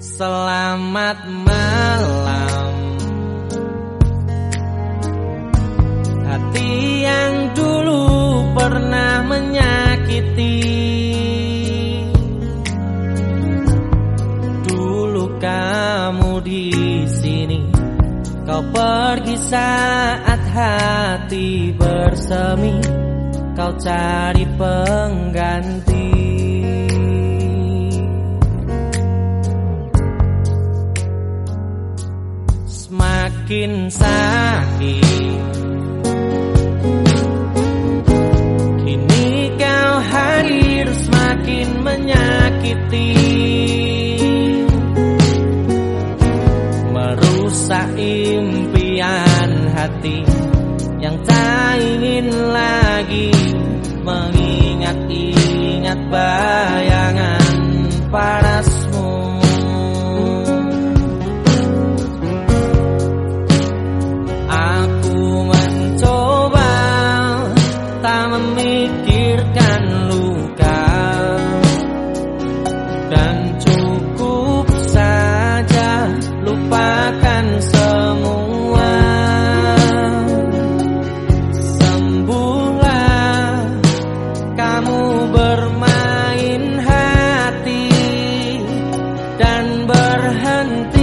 Selamat malam. Hati yang dulu pernah menyakiti. Dulu kamu di sini Kau pergi saat hati bersemi. Kau cari pengganti. makin sakit. Kini kau hadir semakin menyakiti. Merusak impian hati Yang tak ingin lagi Mengingat-ingat bayangan hadn't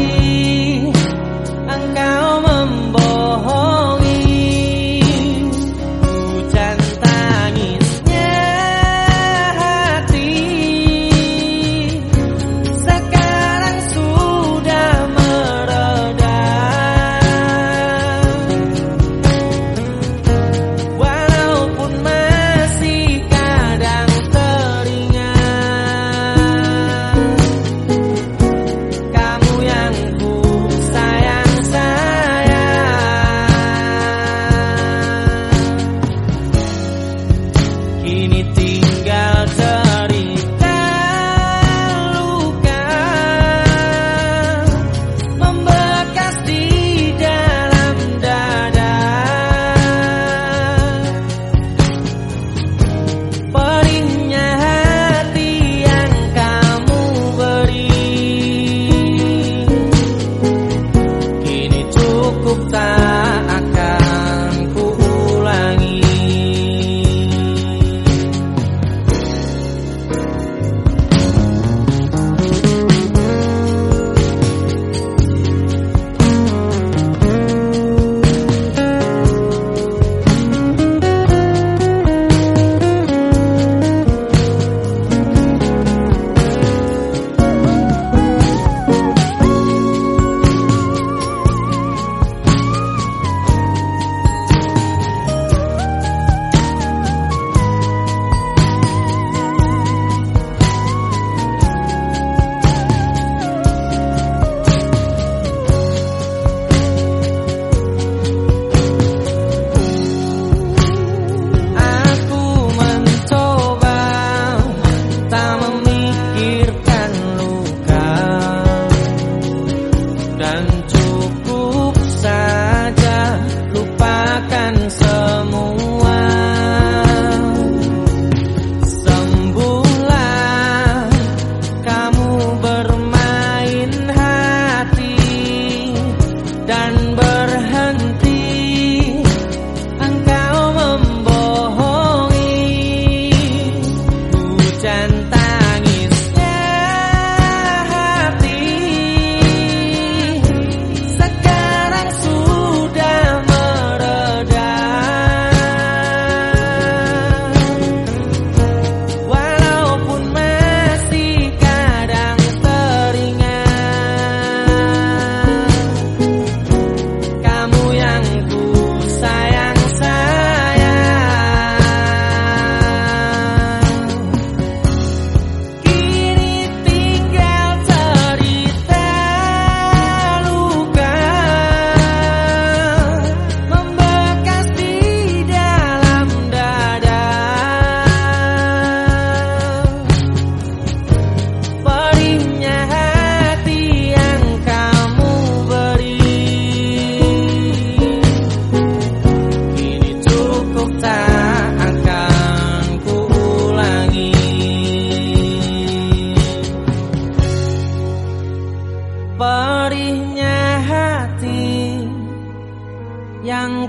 and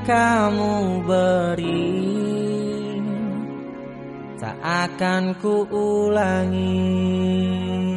kamu beri. Tak akan ku ulangi